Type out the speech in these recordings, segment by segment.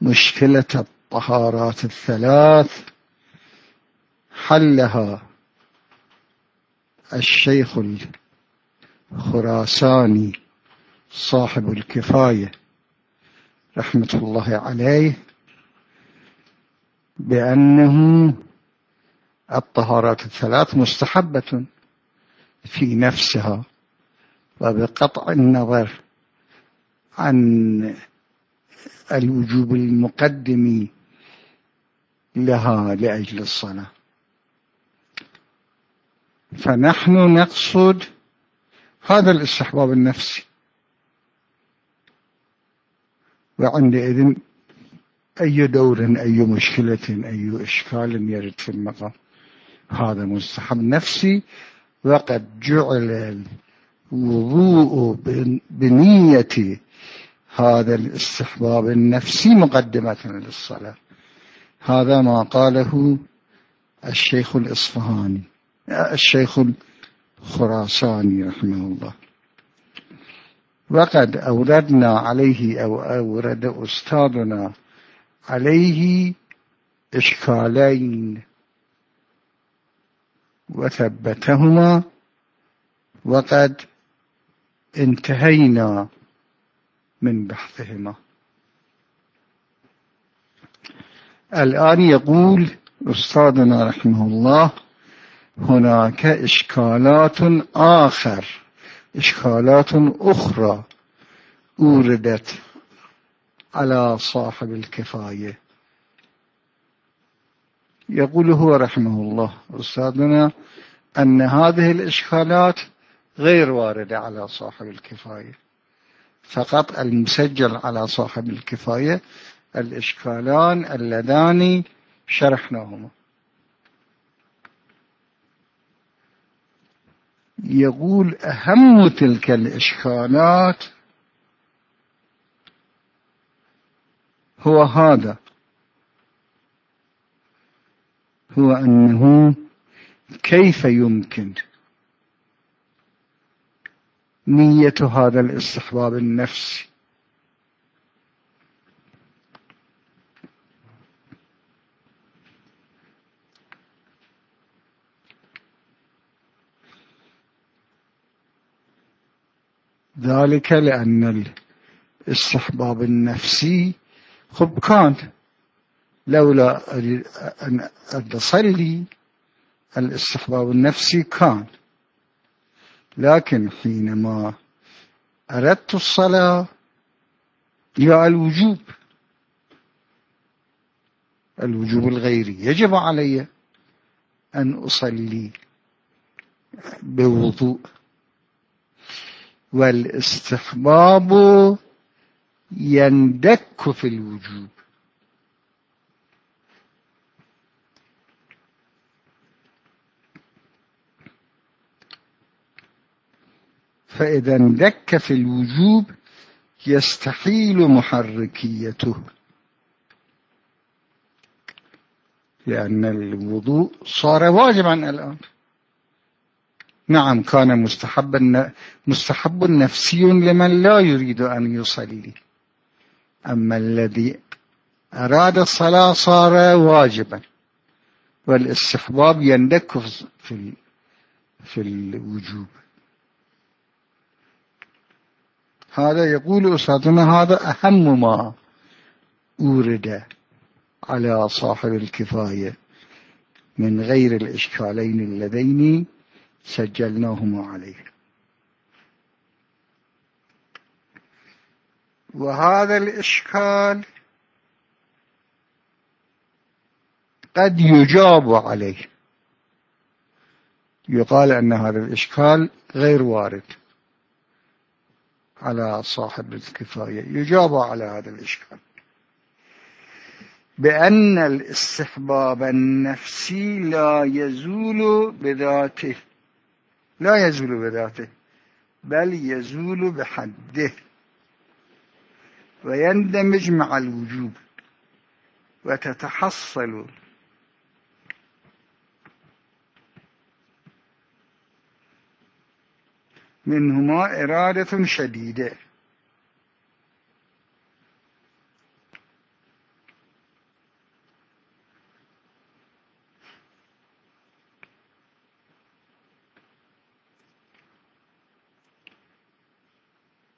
مشكلة الطهارات الثلاث حلها الشيخ الخراساني صاحب الكفاية رحمة الله عليه بأنه الطهارات الثلاث مستحبة في نفسها وبقطع النظر عن الوجوب المقدم لها لأجل الصلاة. فنحن نقصد هذا الاستحباب النفسي. وعندئذ أي دور أي مشكلة أي إشكال يرد في المقام هذا مستحب نفسي. وقد جعل الوضوء بنية هذا الاستحباب النفسي مقدمة للصلاة. هذا ما قاله الشيخ الإصفهاني الشيخ الخراساني رحمه الله. وقد أوردنا عليه أو أورد أستاذنا عليه إشكالين وثبتهما وقد انتهينا من بحثهما. الآن يقول أستاذنا رحمه الله هناك إشكالات آخر إشكالات أخرى أوردت على صاحب الكفاية. يقول هو رحمه الله أستاذنا أن هذه الإشكالات غير واردة على صاحب الكفاية. فقط المسجل على صاحب الكفاية الإشكالان اللذان شرحناهما. يقول أهم تلك الإشكالات هو هذا. هو أنه كيف يمكن نية هذا الاستحباب النفسي. ذلك لأن الاستحباب النفسي خب كان لولا أن أصلي الاستحباب النفسي كان. لكن حينما أردت الصلاة جاء الوجوب الوجوب الغيري يجب علي أن أصلي بوضوء. والاستحباب يندك في الوجوب. فإذا اندك في الوجوب يستحيل محركيته. لأن الوضوء صار واجبا الآن. نعم كان مستحبا مستحب نفسي لمن لا يريد أن يصلي. أما الذي أراد الصلاة صار واجبا. والإستحباب يندك في في الوجوب. هذا يقول أستاذنا هذا أهم ما أورد على صاحب الكفاية من غير الإشكالين اللذين سجلناهما عليه. وهذا الإشكال قد يجاب عليه. يقال أن هذا الإشكال غير وارد. على صاحب الكفاية. يجاب على هذا الإشكال. بأن الاستحباب النفسي لا يزول بذاته. لا يزول بذاته بل يزول بحده. ويندمج مع الوجوب وتتحصل منهما إرادة شديدة.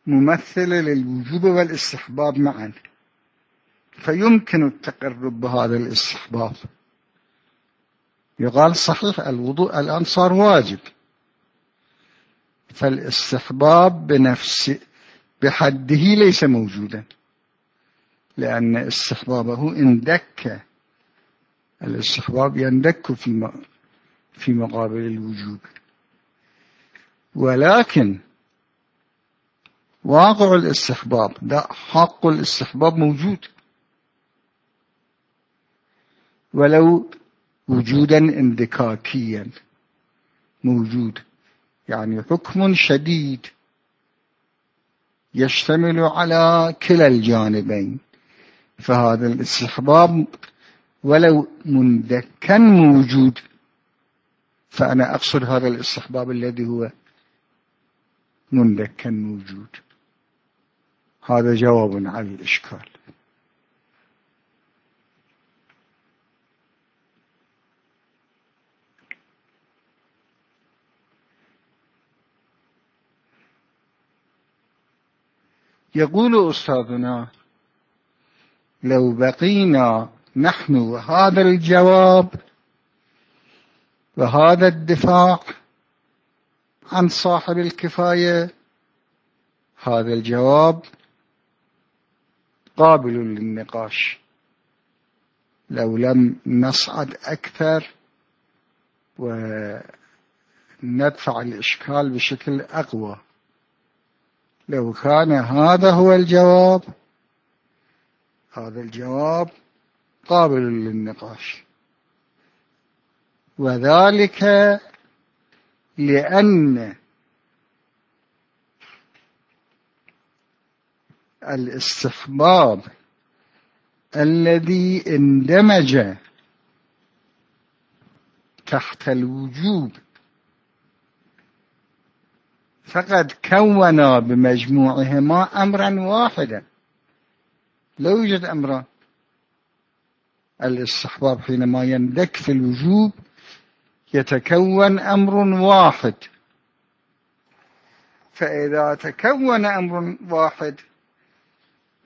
ممثلة للوجوب والاستحباب معا. فيمكن التقرب بهذا الاستحباب. يقال صحيح الوضوء الآن صار واجب. فالاستحباب بنفسه بحده ليس موجودا لأن استحبابه اندك الاستحباب يندك في في مقابل الوجوب. ولكن واقع الاستحباب ده حق الاستحباب موجود. ولو وجودا اندكاكيا موجود. يعني حكم شديد يشتمل على كلا الجانبين. فهذا الاستحباب ولو مندكا موجود. فأنا أقصد هذا الاستحباب الذي هو مندكا موجود. هذا جواب على الإشكال. يقول أستاذنا لو بقينا نحن وهذا الجواب وهذا الدفاع عن صاحب الكفاية هذا الجواب قابل للنقاش. لو لم نصعد أكثر وندفع الإشكال بشكل أقوى. لو كان هذا هو الجواب هذا الجواب قابل للنقاش. وذلك لأن الاستحباب الذي اندمج تحت الوجوب فقد كونا بمجموعهما أمرا واحدا. لا يوجد أمران الاستحباب حينما يندك في الوجوب يتكون أمر واحد. فإذا تكون أمر واحد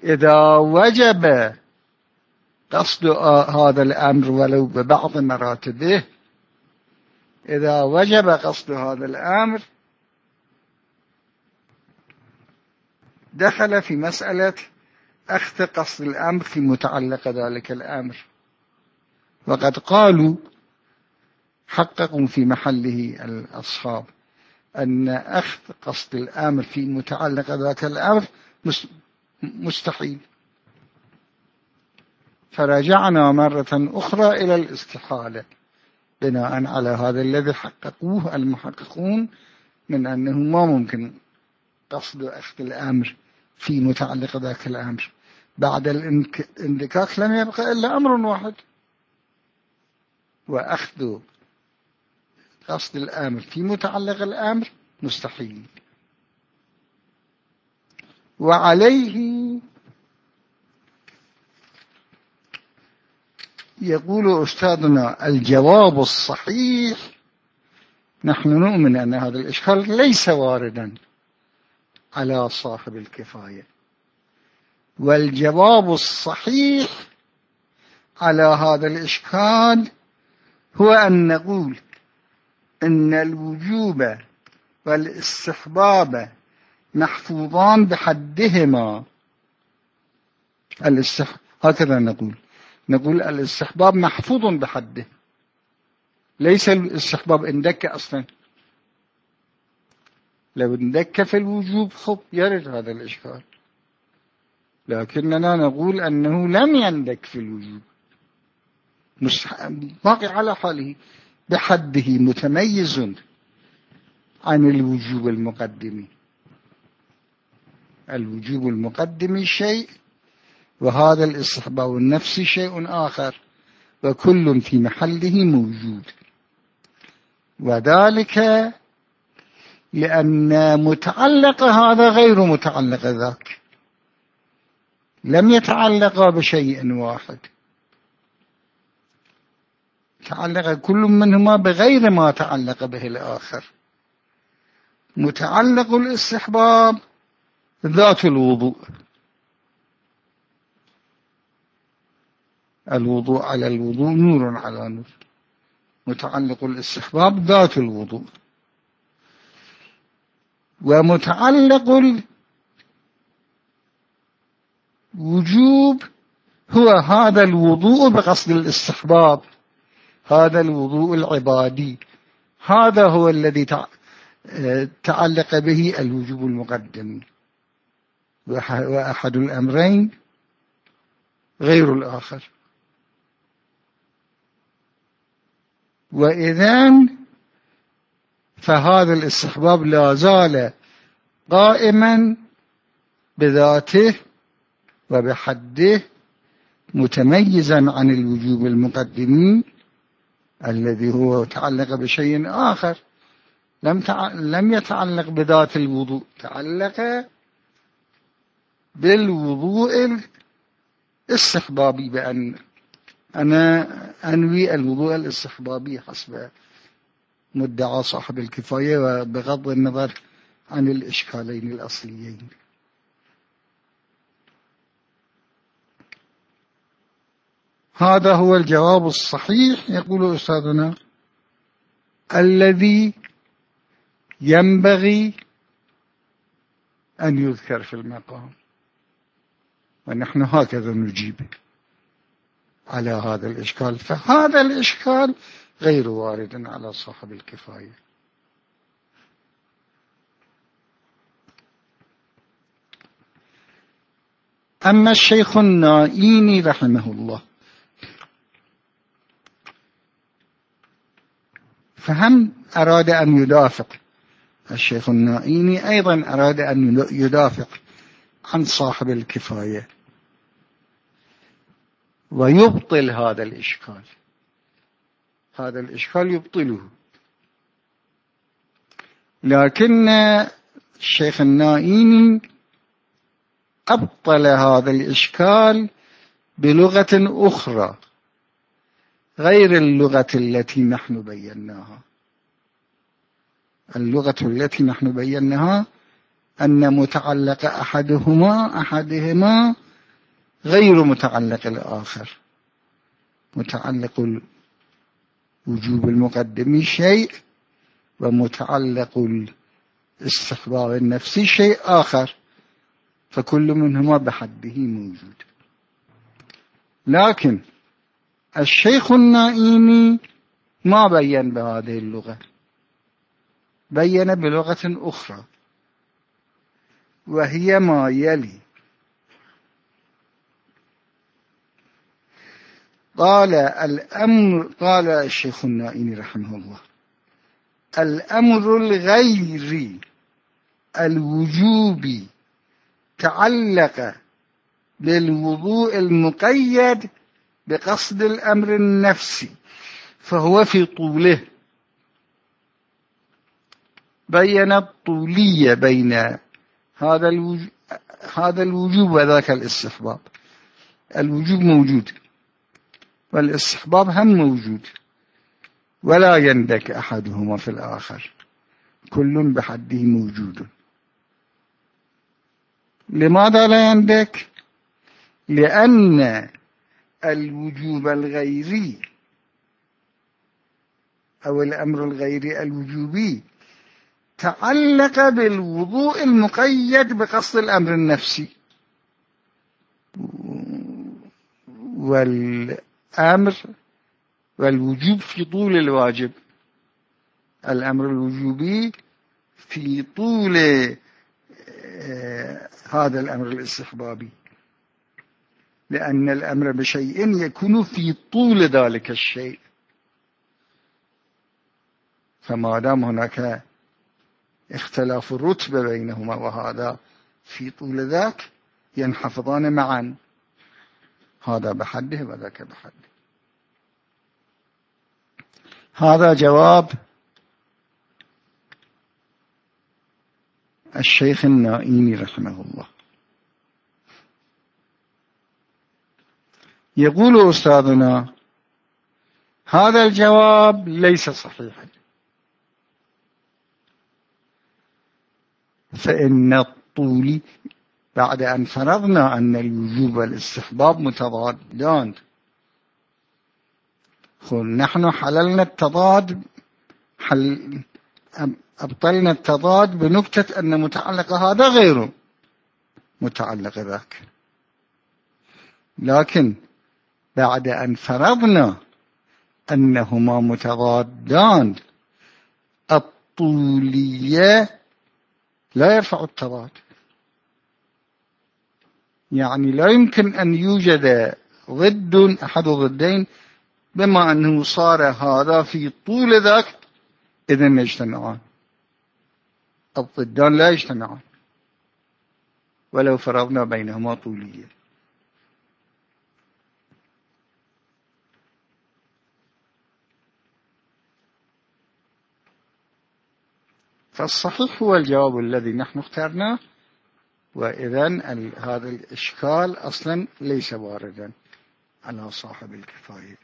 إذا وجب قصد هذا الأمر ولو ببعض مراتبه إذا وجب قصد هذا الأمر دخل في مسألة أخذ قصد الأمر في متعلق ذلك الأمر. وقد قالوا حققوا في محله الأصحاب أن أخذ قصد الأمر في متعلق ذاك الأمر مستحيل. فرجعنا مرة أخرى إلى الاستحالة بناء على هذا الذي حققوه المحققون من أنه ما ممكن قصد أخذ الأمر في متعلق ذاك الأمر. بعد الاندكاك لم يبقى إلا أمر واحد. وأخذ قصد الأمر. في متعلق الأمر مستحيل. وعليه يقول أستاذنا الجواب الصحيح. نحن نؤمن أن هذا الإشكال ليس واردا. على صاحب الكفاية. والجواب الصحيح على هذا الإشكال هو أن نقول إن الوجوب والاستحباب محفوظان بحدهما. الاستح... هكذا نقول. نقول الاستحباب محفوظ بحده. ليس الاستحباب اندك أصلا. لو اندك في الوجوب خب يرد هذا الإشكال. لكننا نقول أنه لم يندك في الوجوب. باقي على حاله. بحده متميز عن الوجوب المقدم. الوجوب المقدم شيء وهذا الاستحباب النفسي شيء آخر. وكل في محله موجود. وذلك لأن متعلق هذا غير متعلق ذاك. لم يتعلق بشيء واحد. تعلق كل منهما بغير ما تعلق به الآخر. متعلق الاستحباب ذات الوضوء. الوضوء على الوضوء نور على نور. متعلق الاستحباب ذات الوضوء. ومتعلق الوجوب هو هذا الوضوء بقصد الاستحباب هذا الوضوء العبادي. هذا هو الذي تعلق به الوجوب المقدم. وأحد الأمرين غير الآخر. وإذن فهذا الاستحباب لا زال قائما بذاته وبحده متميزا عن الوجوب المقدمين الذي هو تعلق بشيء آخر. لم لم يتعلق بذات الوضوء تعلق بالوضوء الاستحبابي بأن أنا أنوي الوضوء الاستحبابي حسب مدعى صاحب الكفاية وبغض النظر عن الإشكالين الأصليين. هذا هو الجواب الصحيح يقول أستاذنا الذي ينبغي أن يذكر في المقام. ونحن هكذا نجيب على هذا الإشكال. فهذا الإشكال غير وارد على صاحب الكفاية. أما الشيخ النائيني رحمه الله فهم أراد أن يدافع الشيخ النائيني أيضا أراد أن يدافع عن صاحب الكفاية. ويبطل هذا الإشكال. هذا الإشكال يبطله. لكن الشيخ النائيني أبطل هذا الإشكال بلغة أخرى غير اللغة التي نحن بيناها. اللغة التي نحن بيناها أن متعلق أحدهما أحدهما غير متعلق الآخر. متعلق الوجوب المقدم شيء ومتعلق الاستحباب النفسي شيء آخر فكل منهما بحده موجود. لكن الشيخ النائمي ما بين بهذه اللغة بين بلغة أخرى وهي ما يلي قال الأمر قال الشيخ النائمي رحمه الله. الأمر الغير الوجوبي تعلق بالوضوء المقيد بقصد الأمر النفسي فهو في طوله. بين الطولية بين هذا الوجوب هذا الوجوب وذاك الاستحباب. الوجوب موجود. والاستحباب هم موجود. ولا يندك أحدهما في الآخر. كل بحده موجود. لماذا لا يندك؟ لأن الوجوب الغيري أو الأمر الغيري الوجوبي تعلق بالوضوء المقيد بقصد الأمر النفسي. والأمر والوجوب في طول الواجب. الأمر الوجوبي في طول آه، هذا الأمر الاستحبابي. لأن الأمر بشيء يكون في طول ذلك الشيء. فما دام هناك اختلاف الرتبة بينهما وهذا في طول ذاك ينحفظان معا. هذا بحده وذاك بحده. هذا جواب الشيخ النائمي رحمه الله. يقول أستاذنا هذا الجواب ليس صحيحا. فإن الطول بعد أن فرضنا أن الوجوب والاستحباب متضادان. نحن حللنا التضاد حل أبطلنا التضاد بنكتة أن متعلق هذا غير متعلق ذاك. لكن بعد أن فرضنا أنهما متضادان الطولية لا يرفع التضاد. يعني لا يمكن أن يوجد ضد أحد ضدين بما أنه صار هذا في طول ذاك إذن يجتمعان. الضدان لا يجتمعان. ولو فرضنا بينهما طولية. فالصحيح هو الجواب الذي نحن اخترناه. وإذا هذا الإشكال أصلا ليس واردا على صاحب الكفاية.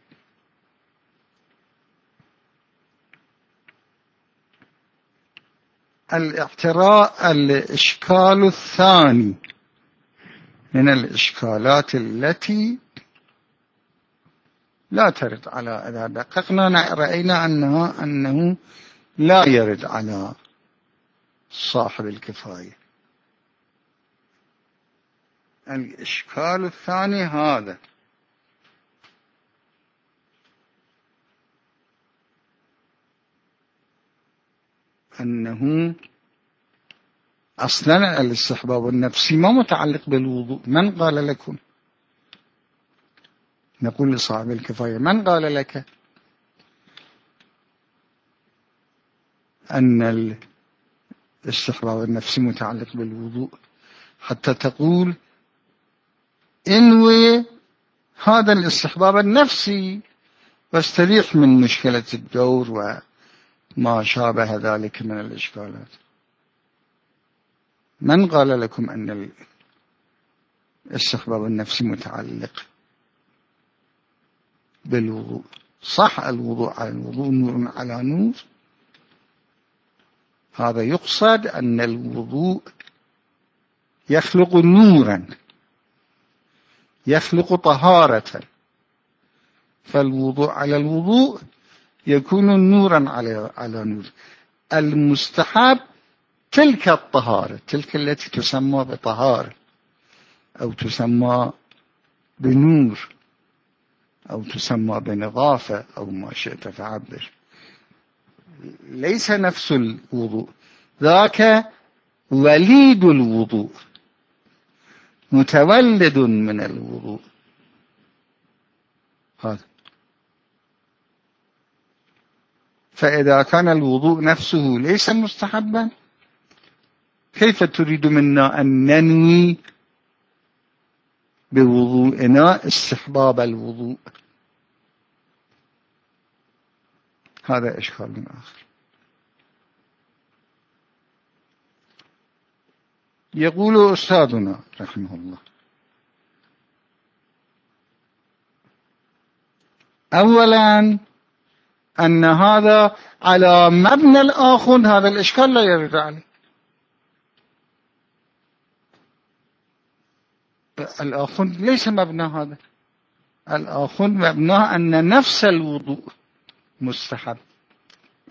الاعتراء الإشكال الثاني من الإشكالات التي لا ترد على إذا دققنا رأينا أنها أنه لا يرد على صاحب الكفاية. الإشكال الثاني هذا. أنه أصلا الاستحباب النفسي ما متعلق بالوضوء. من قال لكم؟ نقول لصاحب الكفاية من قال لك؟ أن الاستحباب النفسي متعلق بالوضوء. حتى تقول انوي هذا الاستحباب النفسي واستريح من مشكلة الدور وما شابه ذلك من الإشكالات. من قال لكم أن الاستحباب النفسي متعلق بالوضوء؟ صح الوضوء على الوضوء نور على نور. هذا يقصد أن الوضوء يخلق نورا. يخلق طهارة. فالوضوء على الوضوء يكون نورا على على نور. المستحب تلك الطهارة تلك التي تسمى بطهارة أو تسمى بنور أو تسمى بنظافة أو ما شئت فعبر. ليس نفس الوضوء ذاك وليد الوضوء. متولد من الوضوء. هذا. فإذا كان الوضوء نفسه ليس مستحبا كيف تريد منا أن ننوي بوضوئنا استحباب الوضوء؟ هذا إشكال آخر. يقول أستاذنا رحمه الله. أولا أن هذا على مبنى الآخر هذا الإشكال لا يرد عليه. الآخر ليس مبنى هذا. الآخر مبناه أن نفس الوضوء مستحب.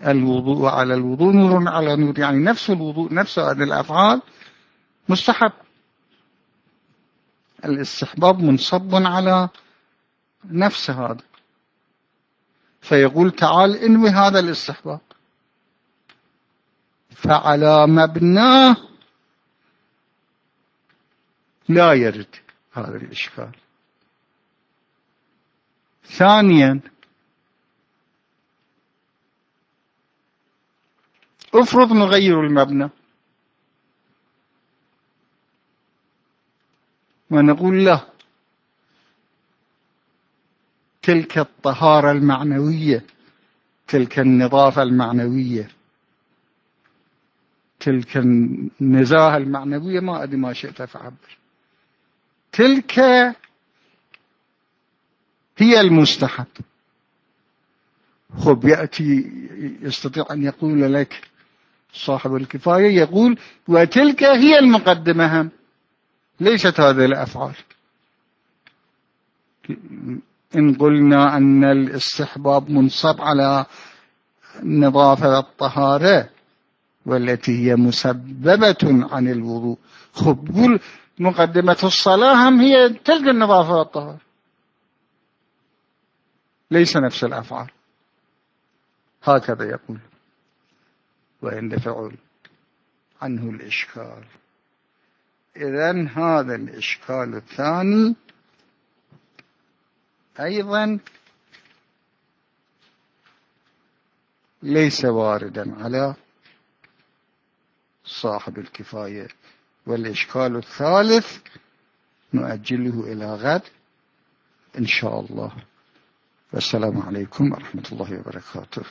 الوضوء على الوضوء نور على نور يعني نفس الوضوء نفس هذه الأفعال مستحب. الاستحباب منصب على نفس هذا. فيقول تعال انوي هذا الاستحباب. فعلى مبناه لا يرد هذا الإشكال. ثانيا افرض نغير المبنى. ونقول له تلك الطهارة المعنوية تلك النظافة المعنوية تلك النزاهة المعنوية ما أدري ما شئت فعبر. تلك هي المستحب. خب يأتي يستطيع أن يقول لك صاحب الكفاية يقول وتلك هي المقدمة. هم ليست هذه الأفعال. إن قلنا أن الاستحباب منصب على النظافة والطهارة والتي هي مسببة عن الوضوء. خب قول مقدمة الصلاة هم هي تلك النظافة والطهارة. ليس نفس الأفعال. هكذا يقول. ويندفع عنه الإشكال. إذن هذا الإشكال الثاني. أيضا ليس واردا على صاحب الكفاية. والإشكال الثالث نؤجله إلى غد إن شاء الله. والسلام عليكم ورحمة الله وبركاته.